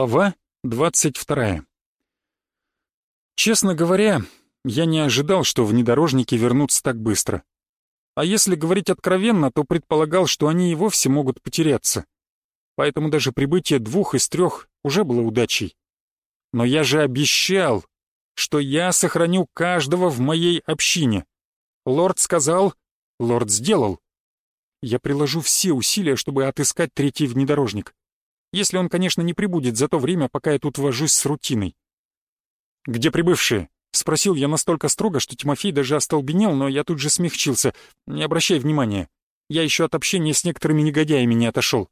Глава 22. Честно говоря, я не ожидал, что внедорожники вернутся так быстро. А если говорить откровенно, то предполагал, что они и вовсе могут потеряться. Поэтому даже прибытие двух из трех уже было удачей. Но я же обещал, что я сохраню каждого в моей общине. Лорд сказал, лорд сделал. Я приложу все усилия, чтобы отыскать третий внедорожник. Если он, конечно, не прибудет за то время, пока я тут вожусь с рутиной. «Где прибывшие?» — спросил я настолько строго, что Тимофей даже остолбенел, но я тут же смягчился. «Не обращай внимания. Я еще от общения с некоторыми негодяями не отошел».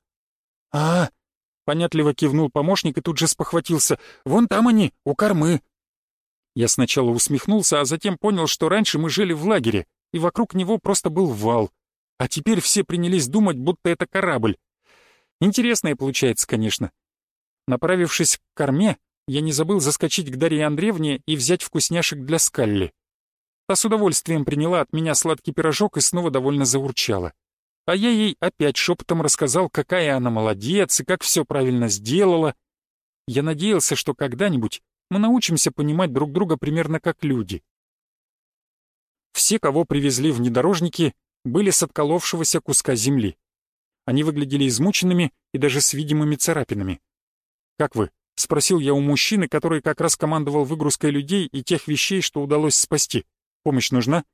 «А, -а понятливо кивнул помощник и тут же спохватился. «Вон там они, у кормы». Я сначала усмехнулся, а затем понял, что раньше мы жили в лагере, и вокруг него просто был вал. А теперь все принялись думать, будто это корабль. Интересное получается, конечно. Направившись к корме, я не забыл заскочить к Дарье Андреевне и взять вкусняшек для Скалли. Та с удовольствием приняла от меня сладкий пирожок и снова довольно заурчала. А я ей опять шепотом рассказал, какая она молодец и как все правильно сделала. Я надеялся, что когда-нибудь мы научимся понимать друг друга примерно как люди. Все, кого привезли внедорожники, были с отколовшегося куска земли. Они выглядели измученными и даже с видимыми царапинами. «Как вы?» — спросил я у мужчины, который как раз командовал выгрузкой людей и тех вещей, что удалось спасти. «Помощь нужна?»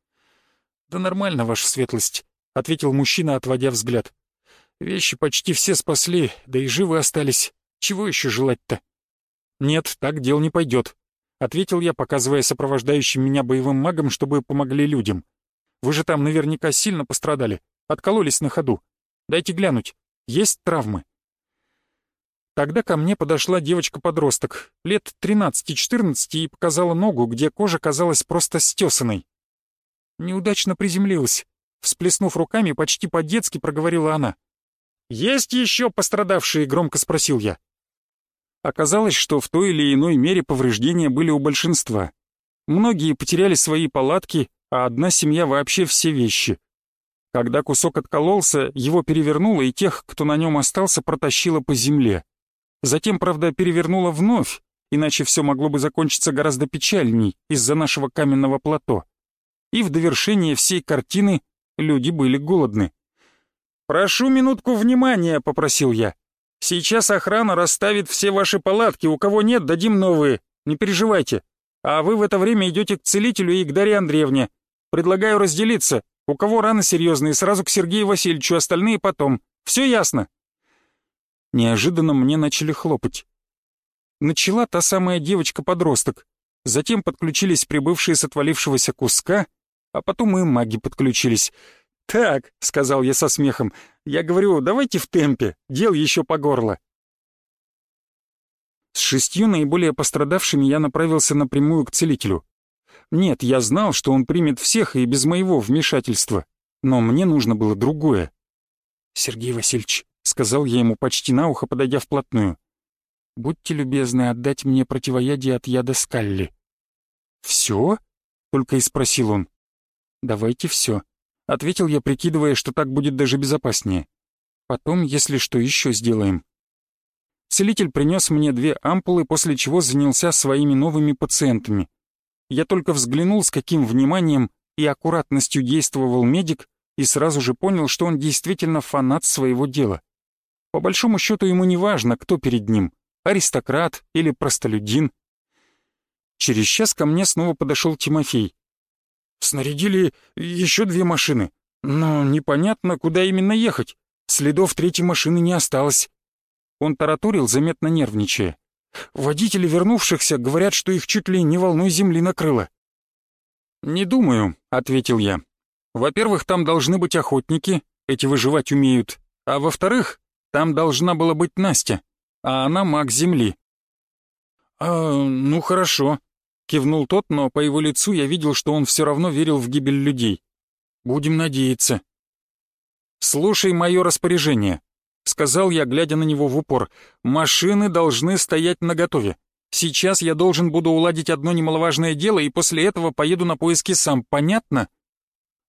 «Да нормально, ваша светлость», — ответил мужчина, отводя взгляд. «Вещи почти все спасли, да и живы остались. Чего еще желать-то?» «Нет, так дел не пойдет», — ответил я, показывая сопровождающим меня боевым магам, чтобы помогли людям. «Вы же там наверняка сильно пострадали, откололись на ходу. Дайте глянуть. Есть травмы?» Тогда ко мне подошла девочка-подросток, лет 13-14, и показала ногу, где кожа казалась просто стесанной. Неудачно приземлилась. Всплеснув руками, почти по-детски проговорила она. «Есть еще пострадавшие?» — громко спросил я. Оказалось, что в той или иной мере повреждения были у большинства. Многие потеряли свои палатки, а одна семья вообще все вещи. Когда кусок откололся, его перевернуло, и тех, кто на нем остался, протащило по земле. Затем, правда, перевернуло вновь, иначе все могло бы закончиться гораздо печальней из-за нашего каменного плато. И в довершение всей картины люди были голодны. «Прошу минутку внимания», — попросил я. «Сейчас охрана расставит все ваши палатки, у кого нет, дадим новые, не переживайте. А вы в это время идете к целителю и к Дарье Андреевне. Предлагаю разделиться, у кого раны серьезные, сразу к Сергею Васильевичу, остальные потом. Все ясно?» Неожиданно мне начали хлопать. Начала та самая девочка-подросток. Затем подключились прибывшие с отвалившегося куска, а потом и маги подключились. «Так», — сказал я со смехом, — «я говорю, давайте в темпе, дел еще по горло». С шестью наиболее пострадавшими я направился напрямую к целителю. Нет, я знал, что он примет всех и без моего вмешательства, но мне нужно было другое. «Сергей Васильевич», — сказал я ему почти на ухо, подойдя вплотную, «будьте любезны отдать мне противоядие от яда Скалли». «Все?» — только и спросил он. «Давайте все», — ответил я, прикидывая, что так будет даже безопаснее. «Потом, если что, еще сделаем». Целитель принес мне две ампулы, после чего занялся своими новыми пациентами. Я только взглянул, с каким вниманием и аккуратностью действовал медик, и сразу же понял, что он действительно фанат своего дела. По большому счету ему не важно, кто перед ним — аристократ или простолюдин. Через час ко мне снова подошел Тимофей. «Снарядили еще две машины, но непонятно, куда именно ехать. Следов третьей машины не осталось». Он тараторил, заметно нервничая. Водители вернувшихся говорят, что их чуть ли не волной земли накрыло. «Не думаю», — ответил я. «Во-первых, там должны быть охотники, эти выживать умеют, а во-вторых, там должна была быть Настя, а она маг земли». «А, ну хорошо», — кивнул тот, но по его лицу я видел, что он все равно верил в гибель людей. «Будем надеяться». «Слушай мое распоряжение. — сказал я, глядя на него в упор. «Машины должны стоять наготове. Сейчас я должен буду уладить одно немаловажное дело, и после этого поеду на поиски сам. Понятно?»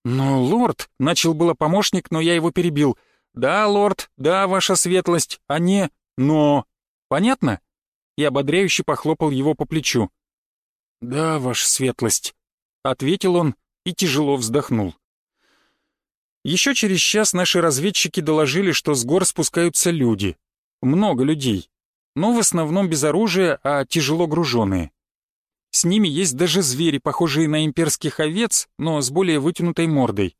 «Но, лорд», — начал было помощник, но я его перебил. «Да, лорд, да, ваша светлость, а не... но...» «Понятно?» и ободряюще похлопал его по плечу. «Да, ваша светлость», — ответил он и тяжело вздохнул. Еще через час наши разведчики доложили, что с гор спускаются люди. Много людей, но в основном без оружия, а тяжело груженные. С ними есть даже звери, похожие на имперских овец, но с более вытянутой мордой.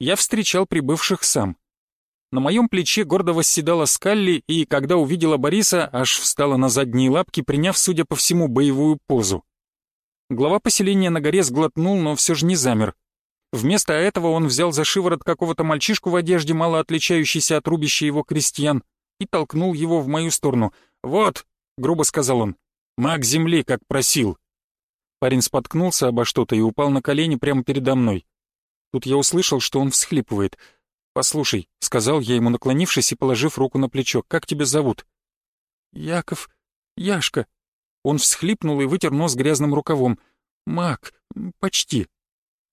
Я встречал прибывших сам. На моем плече гордо восседала Скалли, и когда увидела Бориса, аж встала на задние лапки, приняв, судя по всему, боевую позу. Глава поселения на горе сглотнул, но все же не замер. Вместо этого он взял за шиворот какого-то мальчишку в одежде, мало отличающейся от рубища его крестьян, и толкнул его в мою сторону. «Вот», — грубо сказал он, — «маг земли, как просил». Парень споткнулся обо что-то и упал на колени прямо передо мной. Тут я услышал, что он всхлипывает. «Послушай», — сказал я ему, наклонившись и положив руку на плечо, — «как тебя зовут?» «Яков, Яшка». Он всхлипнул и вытер нос грязным рукавом. «Мак, почти.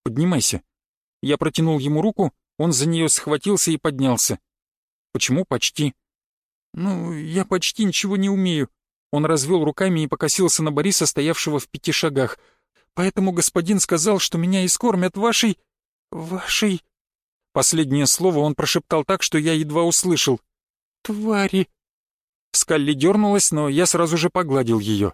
Поднимайся». Я протянул ему руку, он за нее схватился и поднялся. «Почему почти?» «Ну, я почти ничего не умею. Он развел руками и покосился на Бориса, стоявшего в пяти шагах. «Поэтому господин сказал, что меня искормят вашей... вашей...» Последнее слово он прошептал так, что я едва услышал. «Твари!» Скалли дернулась, но я сразу же погладил ее.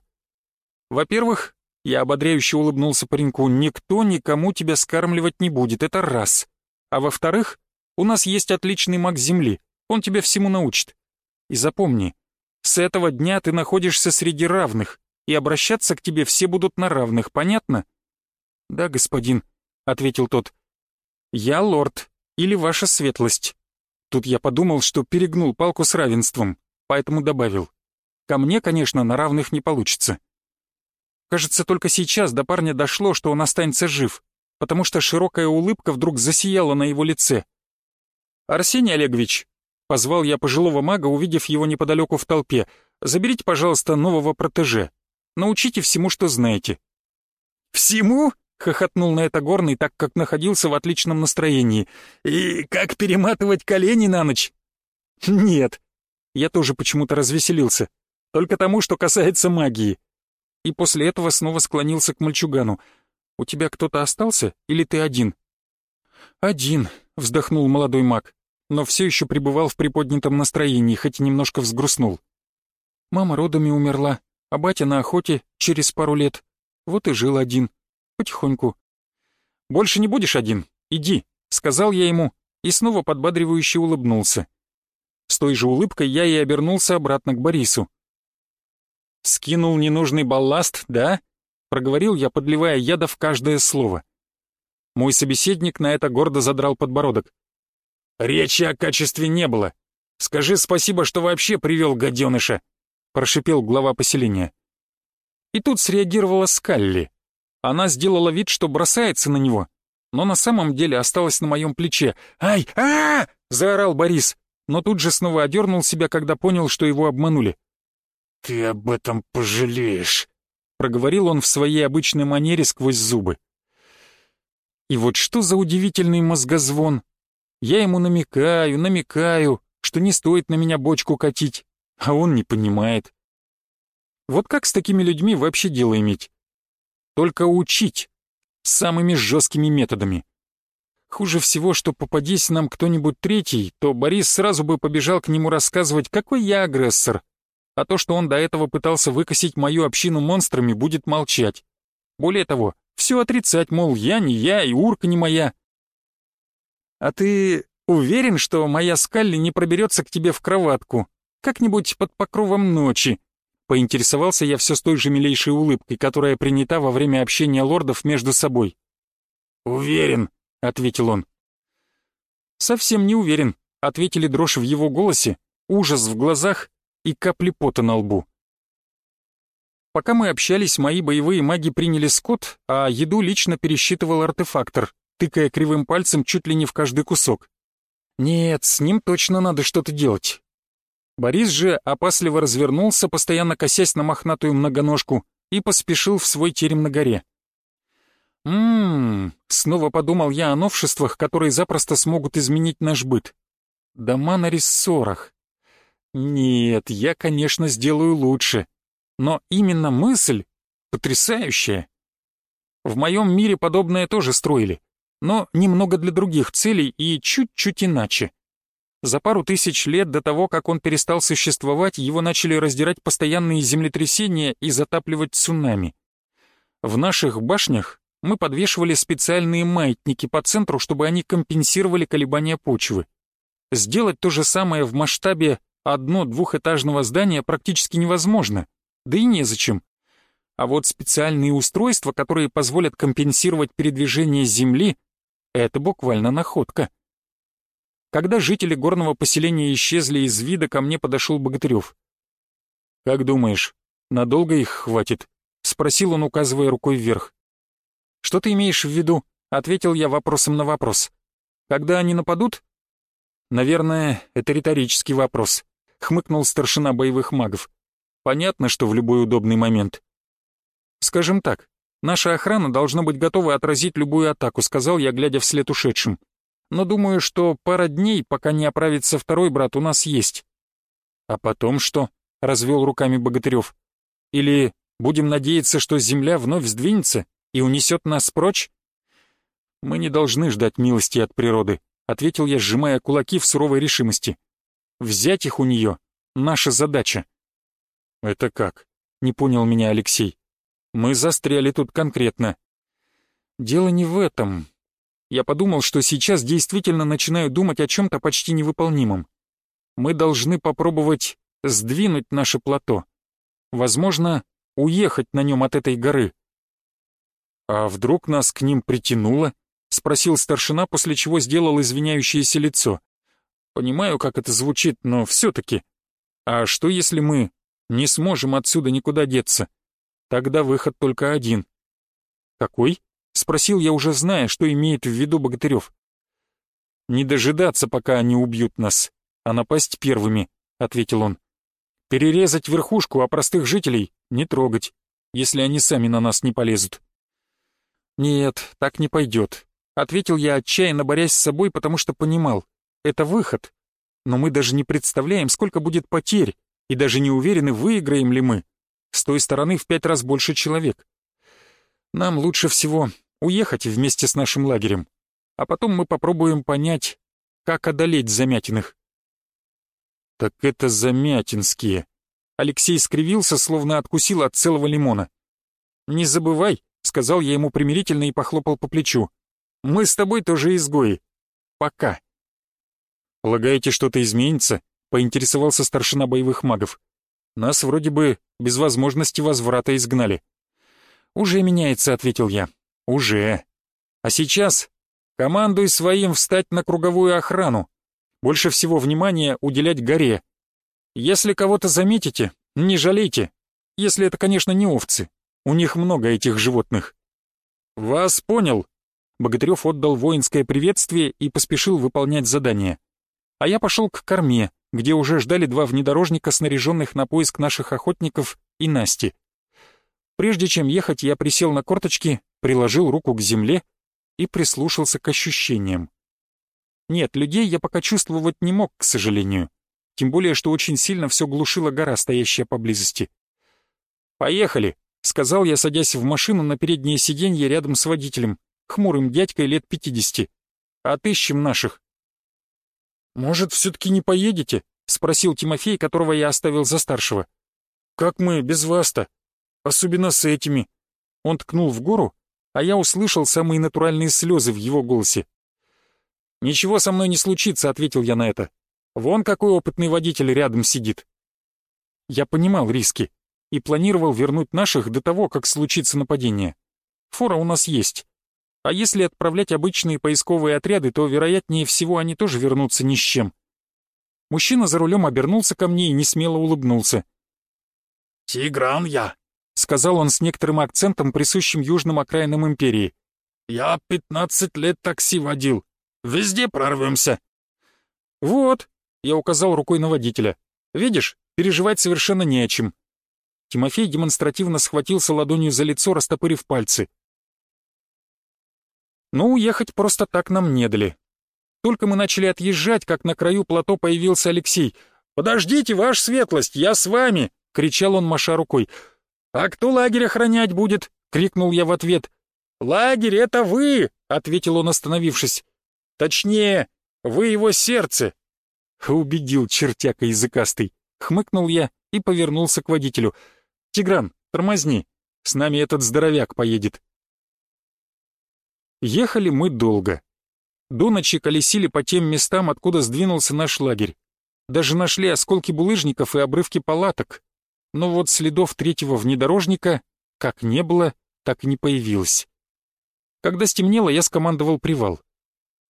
«Во-первых, я ободряюще улыбнулся пареньку, никто никому тебя скармливать не будет, это раз. А во-вторых, у нас есть отличный маг Земли, он тебя всему научит. И запомни, с этого дня ты находишься среди равных, и обращаться к тебе все будут на равных, понятно?» «Да, господин», — ответил тот. «Я лорд, или ваша светлость». Тут я подумал, что перегнул палку с равенством, поэтому добавил. «Ко мне, конечно, на равных не получится». Кажется, только сейчас до парня дошло, что он останется жив, потому что широкая улыбка вдруг засияла на его лице. «Арсений Олегович, Позвал я пожилого мага, увидев его неподалеку в толпе. «Заберите, пожалуйста, нового протеже. Научите всему, что знаете». «Всему?» — хохотнул на это горный, так как находился в отличном настроении. «И как перематывать колени на ночь?» «Нет». Я тоже почему-то развеселился. Только тому, что касается магии. И после этого снова склонился к мальчугану. «У тебя кто-то остался или ты один?» «Один», — вздохнул молодой маг но все еще пребывал в приподнятом настроении, хоть и немножко взгрустнул. Мама родами умерла, а батя на охоте через пару лет. Вот и жил один, потихоньку. «Больше не будешь один, иди», — сказал я ему и снова подбадривающе улыбнулся. С той же улыбкой я и обернулся обратно к Борису. «Скинул ненужный балласт, да?» — проговорил я, подливая яда в каждое слово. Мой собеседник на это гордо задрал подбородок. «Речи о качестве не было. Скажи спасибо, что вообще привел гаденыша», — прошипел глава поселения. И тут среагировала Скалли. Она сделала вид, что бросается на него, но на самом деле осталась на моем плече. «Ай! а, -а, -а заорал Борис, но тут же снова одернул себя, когда понял, что его обманули. «Ты об этом пожалеешь», — проговорил он в своей обычной манере сквозь зубы. И вот что за удивительный мозгозвон. Я ему намекаю, намекаю, что не стоит на меня бочку катить, а он не понимает. Вот как с такими людьми вообще дело иметь? Только учить самыми жесткими методами. Хуже всего, что попадись нам кто-нибудь третий, то Борис сразу бы побежал к нему рассказывать, какой я агрессор, а то, что он до этого пытался выкосить мою общину монстрами, будет молчать. Более того, все отрицать, мол, я не я и урка не моя. «А ты уверен, что моя Скалли не проберется к тебе в кроватку? Как-нибудь под покровом ночи?» Поинтересовался я все с той же милейшей улыбкой, которая принята во время общения лордов между собой. «Уверен», — ответил он. «Совсем не уверен», — ответили дрожь в его голосе, ужас в глазах и капли пота на лбу. Пока мы общались, мои боевые маги приняли скот, а еду лично пересчитывал артефактор тыкая кривым пальцем чуть ли не в каждый кусок. Нет, с ним точно надо что-то делать. Борис же опасливо развернулся, постоянно косясь на мохнатую многоножку, и поспешил в свой терем на горе. «Ммм...» — снова подумал я о новшествах, которые запросто смогут изменить наш быт. Дома на рессорах. Нет, я, конечно, сделаю лучше. Но именно мысль потрясающая. В моем мире подобное тоже строили, но немного для других целей и чуть-чуть иначе. За пару тысяч лет до того, как он перестал существовать, его начали раздирать постоянные землетрясения и затапливать цунами. В наших башнях мы подвешивали специальные маятники по центру, чтобы они компенсировали колебания почвы. Сделать то же самое в масштабе одно-двухэтажного здания практически невозможно, да и незачем. А вот специальные устройства, которые позволят компенсировать передвижение Земли, это буквально находка. Когда жители горного поселения исчезли из вида, ко мне подошел Богатырев. «Как думаешь, надолго их хватит?» — спросил он, указывая рукой вверх. «Что ты имеешь в виду?» — ответил я вопросом на вопрос. «Когда они нападут?» «Наверное, это риторический вопрос», — хмыкнул старшина боевых магов. «Понятно, что в любой удобный момент». «Скажем так, наша охрана должна быть готова отразить любую атаку», — сказал я, глядя вслед ушедшим но думаю, что пара дней, пока не оправится второй брат, у нас есть». «А потом что?» — развел руками Богатырев. «Или будем надеяться, что земля вновь сдвинется и унесет нас прочь?» «Мы не должны ждать милости от природы», — ответил я, сжимая кулаки в суровой решимости. «Взять их у нее — наша задача». «Это как?» — не понял меня Алексей. «Мы застряли тут конкретно». «Дело не в этом я подумал, что сейчас действительно начинаю думать о чем-то почти невыполнимом. Мы должны попробовать сдвинуть наше плато. Возможно, уехать на нем от этой горы. «А вдруг нас к ним притянуло?» — спросил старшина, после чего сделал извиняющееся лицо. «Понимаю, как это звучит, но все-таки. А что, если мы не сможем отсюда никуда деться? Тогда выход только один». «Какой?» — спросил я, уже зная, что имеет в виду Богатырев. «Не дожидаться, пока они убьют нас, а напасть первыми», — ответил он. «Перерезать верхушку, а простых жителей не трогать, если они сами на нас не полезут». «Нет, так не пойдет», — ответил я, отчаянно борясь с собой, потому что понимал, это выход. Но мы даже не представляем, сколько будет потерь, и даже не уверены, выиграем ли мы. С той стороны в пять раз больше человек. Нам лучше всего уехать вместе с нашим лагерем, а потом мы попробуем понять, как одолеть Замятиных. Так это Замятинские. Алексей скривился, словно откусил от целого лимона. «Не забывай», — сказал я ему примирительно и похлопал по плечу. «Мы с тобой тоже изгои. Пока». «Полагаете, что-то изменится?» — поинтересовался старшина боевых магов. «Нас вроде бы без возможности возврата изгнали». «Уже меняется», — ответил я. «Уже. А сейчас командуй своим встать на круговую охрану. Больше всего внимания уделять горе. Если кого-то заметите, не жалейте. Если это, конечно, не овцы. У них много этих животных». «Вас понял». Богатырев отдал воинское приветствие и поспешил выполнять задание. А я пошел к корме, где уже ждали два внедорожника, снаряженных на поиск наших охотников и Насти. Прежде чем ехать, я присел на корточки, приложил руку к земле и прислушался к ощущениям. Нет, людей я пока чувствовать не мог, к сожалению. Тем более, что очень сильно все глушила гора, стоящая поблизости. «Поехали», — сказал я, садясь в машину на переднее сиденье рядом с водителем, хмурым дядькой лет пятидесяти. «Отыщем наших». «Может, все-таки не поедете?» — спросил Тимофей, которого я оставил за старшего. «Как мы без вас-то?» Особенно с этими. Он ткнул в гору, а я услышал самые натуральные слезы в его голосе. «Ничего со мной не случится», — ответил я на это. «Вон какой опытный водитель рядом сидит». Я понимал риски и планировал вернуть наших до того, как случится нападение. Фора у нас есть. А если отправлять обычные поисковые отряды, то, вероятнее всего, они тоже вернутся ни с чем. Мужчина за рулем обернулся ко мне и несмело улыбнулся. «Тигран я», — сказал он с некоторым акцентом, присущим южным окраинам империи. «Я пятнадцать лет такси водил. Везде прорвемся». «Вот», — я указал рукой на водителя. «Видишь, переживать совершенно не о чем». Тимофей демонстративно схватился ладонью за лицо, растопырив пальцы. Но уехать просто так нам не дали. Только мы начали отъезжать, как на краю плато появился Алексей. «Подождите, ваша светлость, я с вами!» — кричал он, маша рукой. «А кто лагерь охранять будет?» — крикнул я в ответ. «Лагерь — это вы!» — ответил он, остановившись. «Точнее, вы его сердце!» Убедил чертяка языкастый. Хмыкнул я и повернулся к водителю. «Тигран, тормозни, с нами этот здоровяк поедет». Ехали мы долго. До ночи колесили по тем местам, откуда сдвинулся наш лагерь. Даже нашли осколки булыжников и обрывки палаток. Но вот следов третьего внедорожника как не было, так и не появилось. Когда стемнело, я скомандовал привал.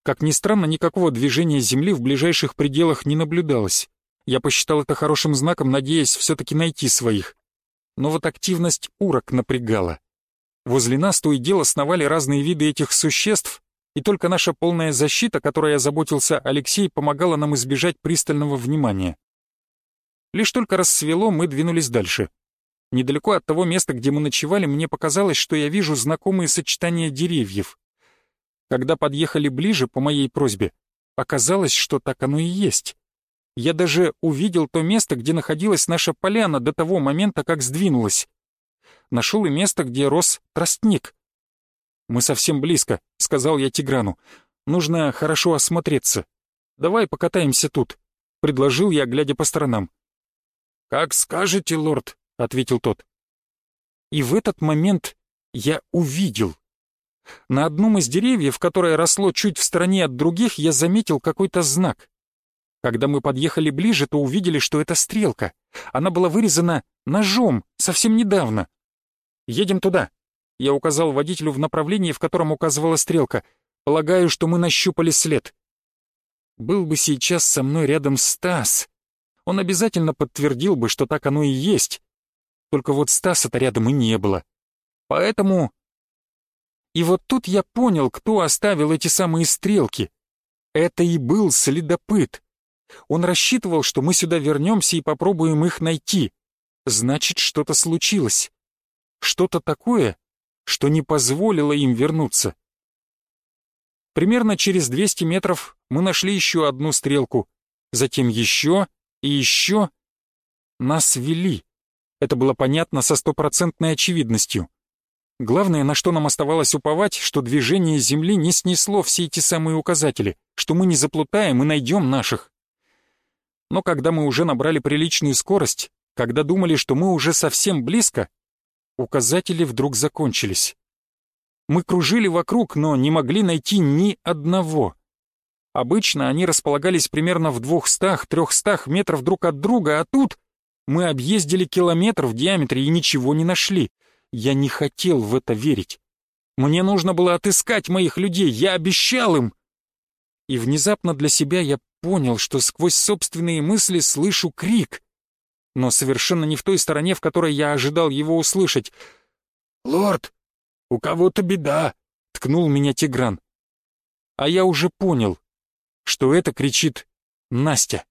Как ни странно, никакого движения земли в ближайших пределах не наблюдалось. Я посчитал это хорошим знаком, надеясь все-таки найти своих. Но вот активность урок напрягала. Возле нас то и дело сновали разные виды этих существ, и только наша полная защита, которой озаботился Алексей, помогала нам избежать пристального внимания. Лишь только рассвело, мы двинулись дальше. Недалеко от того места, где мы ночевали, мне показалось, что я вижу знакомые сочетания деревьев. Когда подъехали ближе, по моей просьбе, оказалось, что так оно и есть. Я даже увидел то место, где находилась наша поляна до того момента, как сдвинулась. Нашел и место, где рос тростник. «Мы совсем близко», — сказал я Тиграну. «Нужно хорошо осмотреться. Давай покатаемся тут», — предложил я, глядя по сторонам. «Как скажете, лорд», — ответил тот. И в этот момент я увидел. На одном из деревьев, которое росло чуть в стороне от других, я заметил какой-то знак. Когда мы подъехали ближе, то увидели, что это стрелка. Она была вырезана ножом совсем недавно. «Едем туда», — я указал водителю в направлении, в котором указывала стрелка. «Полагаю, что мы нащупали след». Был бы сейчас со мной рядом Стас. Он обязательно подтвердил бы, что так оно и есть. Только вот Стаса-то рядом и не было. Поэтому и вот тут я понял, кто оставил эти самые стрелки. Это и был следопыт. Он рассчитывал, что мы сюда вернемся и попробуем их найти. Значит, что-то случилось. Что-то такое, что не позволило им вернуться. Примерно через 200 метров мы нашли еще одну стрелку, затем еще и еще. Нас вели. Это было понятно со стопроцентной очевидностью. Главное, на что нам оставалось уповать, что движение Земли не снесло все эти самые указатели, что мы не заплутаем и найдем наших. Но когда мы уже набрали приличную скорость, когда думали, что мы уже совсем близко, указатели вдруг закончились. Мы кружили вокруг, но не могли найти ни одного. Обычно они располагались примерно в двухстах-трехстах метров друг от друга, а тут мы объездили километр в диаметре и ничего не нашли. Я не хотел в это верить. Мне нужно было отыскать моих людей, я обещал им. И внезапно для себя я понял, что сквозь собственные мысли слышу крик. Но совершенно не в той стороне, в которой я ожидал его услышать. «Лорд, у кого-то беда!» — ткнул меня Тигран. А я уже понял, что это кричит Настя.